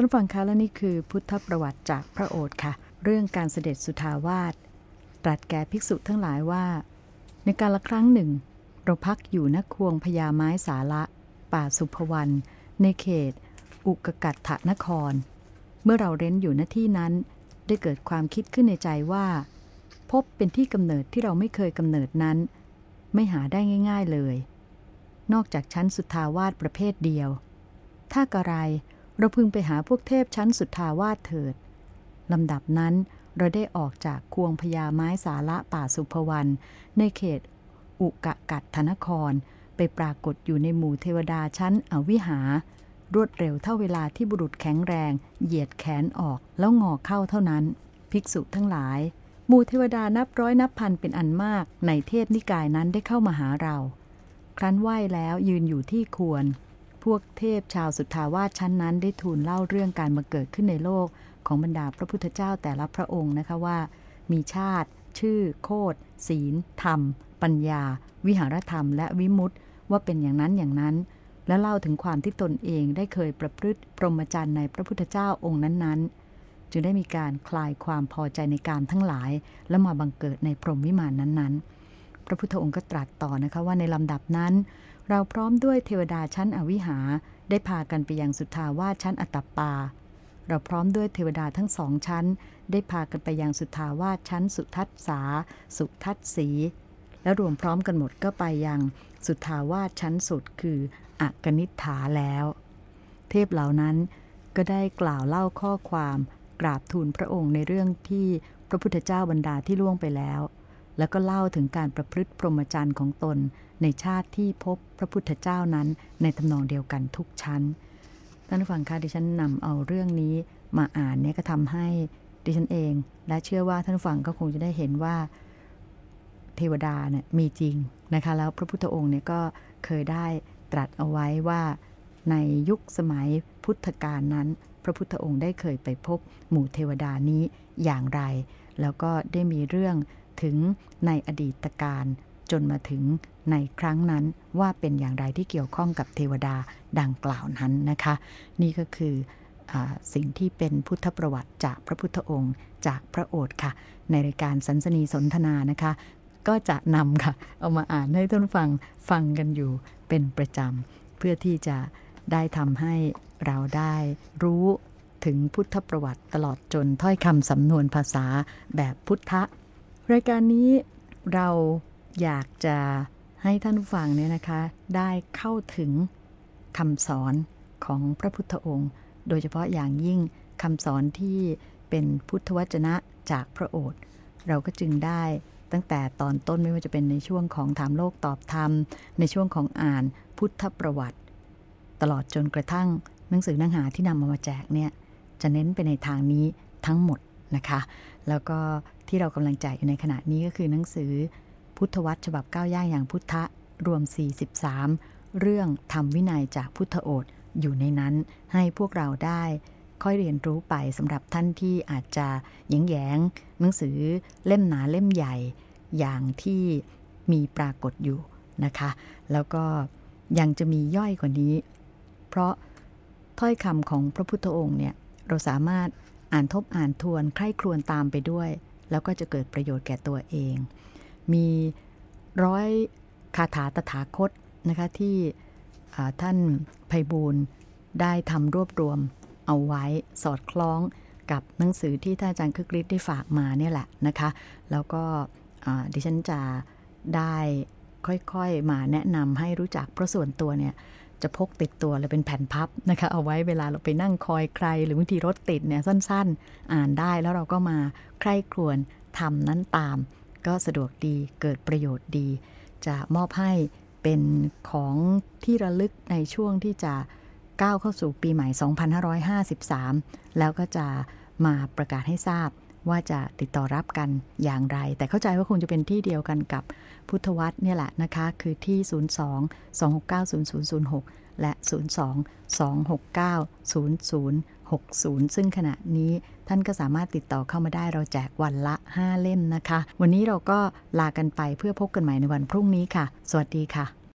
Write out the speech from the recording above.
ท่านฟังคะและนี่คือพุทธประวัติจากพระโอษฐ์ค่ะ เรื่องการเสด็จสุทาวาสตรัสแก่ภิกษุทั้งหลายว่า ในการละครั้งหนึ่ง เราพักอยู่ณควงพญาไม้สาละ ป่าสุภวัน ในเขต อุกกัตถนคร เมื่อเราเร้นอยู่ณที่นั้น ได้เกิดความคิดขึ้นในใจว่า พบเป็นที่กำเนิดที่เราไม่เคยกำเนิดนั้น ไม่หาได้ง่าย ๆเลย นอกจากชั้นสุทาวาสประเภทเดียว ถ้ากระไร เราพึงไปหาพวกเทพชั้นสุทาวาสเถิดลำดับนั้นเราได้ออกจากควงพญาไม้สาระป่าสุภวัน ในเขต อุกะกัดธนคร ไปปรากฏอยู่ในหมู่เทวดาชั้นอวิหา รวดเร็วเท่าเวลาที่บุรุษแข็งแรง เหยียดแขนออกแล้วงอเข้าเท่านั้น ภิกษุทั้งหลาย หมู่เทวดานับร้อยนับพันเป็นอันมากในเทพนิกายนั้นได้เข้ามาหาเรา ครั้นไหว้แล้วยืนอยู่ที่ควร พวกเทพชาวสุทธาวาสชั้นนั้นได้ทูลเล่าเรื่องการมาเกิดขึ้นในโลกของบรรดาพระพุทธเจ้าแต่ละพระองค์นะคะว่า มีชาติ ชื่อ โคดศีล ธรรม ปัญญา วิหารธรรม และวิมุตติว่าเป็นอย่างนั้นอย่างนั้น และเล่าถึงความที่ตนเองได้เคยประพฤติพรหมจรรย์ในพระพุทธเจ้าองค์นั้นๆ จึงได้มีการคลายความพอใจในการทั้งหลาย และมาบังเกิดในพรหมวิมานนั้นๆ ระพุทธองค์ก็ตรัสต่อนะคะว่าในลำดับนั้น เราพร้อมด้วยเทวดาชั้นอวิหา ได้พากันไปยังสุทาวาสชั้นอัตตปา เราพร้อมด้วยเทวดาทั้งสองชั้น ได้พากันไปยังสุทาวาสชั้นสุทัศสา สุทัศสี และรวมพร้อมกันหมดก็ไปยังสุทาวาสชั้นสุดคืออกนิฐาแล้ว เทพเหล่านั้นก็ได้กล่าวเล่าข้อความกราบทูลพระองค์ในเรื่องที่พระพุทธเจ้าบรรดาที่ล่วงไปแล้ว แล้วก็เล่าถึงการประพฤติพรหมจรรย์ของตนในชาติที่พบพระพุทธเจ้านั้นในทำนองเดียวกันทุกชั้นท่านผู้ฟังคะดิฉันนำเอาเรื่องนี้มาอ่านเนี่ยก็ทำให้ดิฉันเอง และเชื่อว่าท่านผู้ฟังก็คงจะได้เห็นว่าเทวดาเนี่ยมีจริงนะคะแล้วพระพุทธองค์เนี่ยก็เคยได้ตรัสเอาไว้ว่าในยุคสมัยพุทธกาลนั้น พระพุทธองค์ได้เคยไปพบหมู่เทวดานี้อย่างไร แล้วก็ได้มีเรื่อง ถึงในอดีตการจนมาถึงในครั้งนั้นว่าเป็นอย่างไรที่เกี่ยวข้องกับเทวดาดังกล่าวนั้นนะคะ นี่ก็คืออสิ่งที่เป็นพุทธประวัติจากพระพุทธองค์จากพระโอษฐ์ค่ะ ในรายการสันสนีสนทนานะคะ ก็จะนำค่ะ เอามาอ่านให้ท่านฟังฟังกันอยู่เป็นประจำ เพื่อที่จะได้ทำให้เราได้รู้ถึงพุทธประวัติตลอดจนถ้อยคำสำนวนภาษาแบบพุทธ รายการนี้เราอยากจะให้ท่านผู้ฟังเนี่ยนะคะ ได้เข้าถึงคำสอนของพระพุทธองค์ โดยเฉพาะอย่างยิ่งคำสอนที่เป็นพุทธวจนะจากพระโอษฐ์เราก็จึงได้ตั้งแต่ตอนต้นไม่ว่าจะเป็นในช่วงของถามโลกตอบธรรม ในช่วงของอ่านพุทธประวัติ ตลอดจนกระทั่งหนังสือหนังหาที่นำมามาแจกเนี่ยจะเน้นไปในทางนี้ทั้งหมด นะคะ แล้วก็ที่เรากำลังแจกอยู่ในขณะนี้ก็คือหนังสือพุทธวัตรฉบับก้าวย่างอย่างพุทธะรวม 43 เรื่องธรรมวินัยจากพุทธโอษอยู่ในนั้นให้พวกเราได้ค่อยเรียนรู้ไปสำหรับท่านที่อาจจะแยงแยงหนังสือเล่มหนาเล่มใหญ่อย่างที่มีปรากฏอยู่นะคะ แล้วก็ยังจะมีย่อยกว่านี้ เพราะถ้อยคำของพระพุทธองค์เนี่ยเราสามารถ อ่านทบอ่านทวนใคร่ครวญตามไปด้วย แล้วก็จะเกิดประโยชน์แก่ตัวเอง มีร้อยคาถาตถาคตนะคะที่ท่านไพบูลได้ทำรวบรวมเอาไว้สอดคล้องกับหนังสือที่ท่านอาจารย์คึกฤทธิ์ได้ฝากมาเนี่ยแหละนะคะ แล้วก็ดิฉันจะได้ค่อยๆมาแนะนำให้รู้จักเพราะส่วนตัวเนี่ย จะพกติดตัวเลยเป็นแผ่นพับนะคะ เอาไว้เวลาเราไปนั่งคอยใคร หรือบางทีรถติดเนี่ยสั้นๆ อ่านได้แล้วเราก็มาใคร่ครวญทำนั้นตาม ก็สะดวกดีเกิดประโยชน์ดี จะมอบให้เป็นของที่ระลึกในช่วงที่จะก้าวเข้าสู่ปีใหม่ 2553 แล้วก็จะมาประกาศให้ทราบ ว่าจะติดต่อรับกันอย่างไร แต่เข้าใจว่าคงจะเป็นที่เดียวกันกับพุทธวัตรเนี่ยแหละนะคะ คือที่ 02 269 0006 และ 02 269 0060 ซึ่งขณะนี้ท่านก็สามารถติดต่อเข้ามาได้เราแจกวันละ 5 เล่มนะคะ วันนี้เราก็ลากันไปเพื่อพบกันใหม่ในวันพรุ่งนี้ค่ะ สวัสดีค่ะ